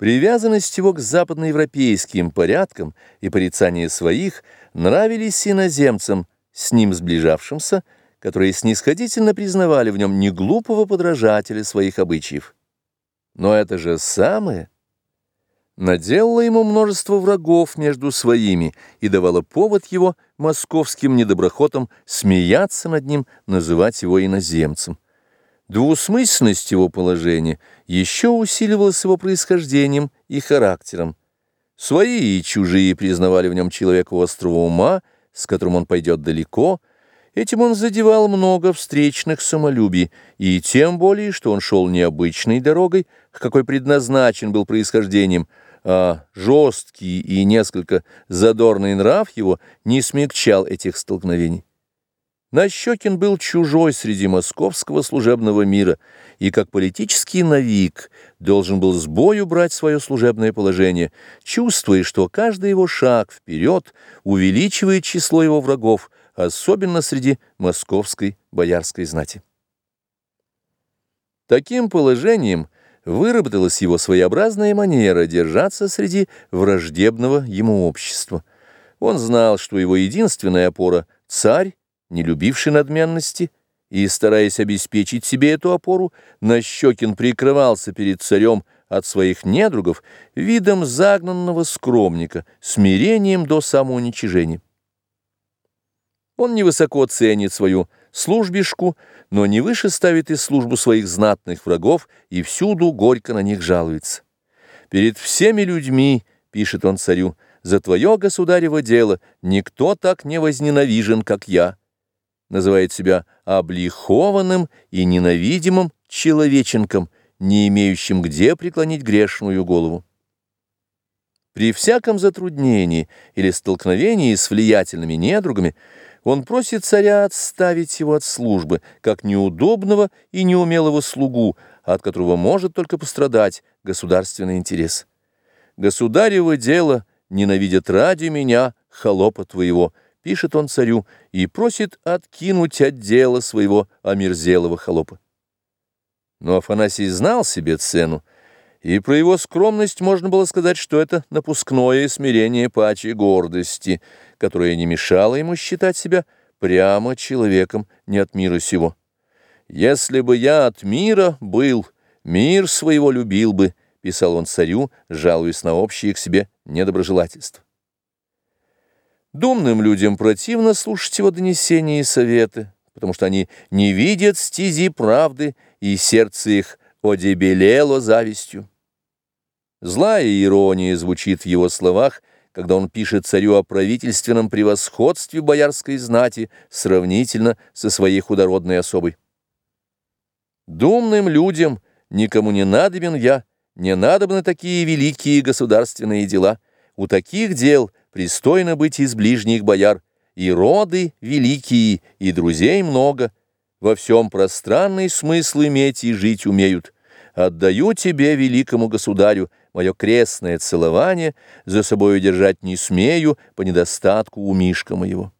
Привязанность его к западноевропейским порядкам и порицание своих нравились иноземцам, с ним сближавшимся, которые снисходительно признавали в нем неглупого подражателя своих обычаев. Но это же самое наделало ему множество врагов между своими и давало повод его московским недоброхотам смеяться над ним, называть его иноземцем. Двусмысленность его положения еще усиливалась его происхождением и характером. Свои и чужие признавали в нем человека острого ума, с которым он пойдет далеко. Этим он задевал много встречных самолюбий, и тем более, что он шел необычной дорогой, к какой предназначен был происхождением, а жесткий и несколько задорный нрав его не смягчал этих столкновений. Нащекин был чужой среди московского служебного мира и, как политический навик, должен был с бою брать свое служебное положение, чувствуя, что каждый его шаг вперед увеличивает число его врагов, особенно среди московской боярской знати. Таким положением выработалась его своеобразная манера держаться среди враждебного ему общества. Он знал, что его единственная опора — царь, не любивший надменности, и, стараясь обеспечить себе эту опору, Нащекин прикрывался перед царем от своих недругов видом загнанного скромника, смирением до самоуничижения. Он невысоко ценит свою службишку, но не выше ставит и службу своих знатных врагов и всюду горько на них жалуется. «Перед всеми людьми, — пишет он царю, — за твое государево дело никто так не возненавижен, как я» называет себя облихованным и ненавидимым человеченком, не имеющим где преклонить грешную голову. При всяком затруднении или столкновении с влиятельными недругами он просит царя отставить его от службы, как неудобного и неумелого слугу, от которого может только пострадать государственный интерес. «Государево дело ненавидят ради меня, холопа твоего», пишет он царю и просит откинуть от дела своего омерзелого холопа. Но Афанасий знал себе цену, и про его скромность можно было сказать, что это напускное смирение пачи гордости, которое не мешало ему считать себя прямо человеком не от мира сего. «Если бы я от мира был, мир своего любил бы», — писал он царю, жалуясь на общее к себе недоброжелательство. Думным людям противно слушать его донесения и советы, потому что они не видят стези правды, и сердце их одебелело завистью. Злая ирония звучит в его словах, когда он пишет царю о правительственном превосходстве боярской знати сравнительно со своей худородной особой. Думным людям никому не надобен я, не надобны такие великие государственные дела. У таких дел – пристойно быть из ближних бояр, и роды великие, и друзей много, во всем пространный смысл иметь и жить умеют. Отдаю тебе, великому государю, мое крестное целование, за собою держать не смею по недостатку у Мишка моего.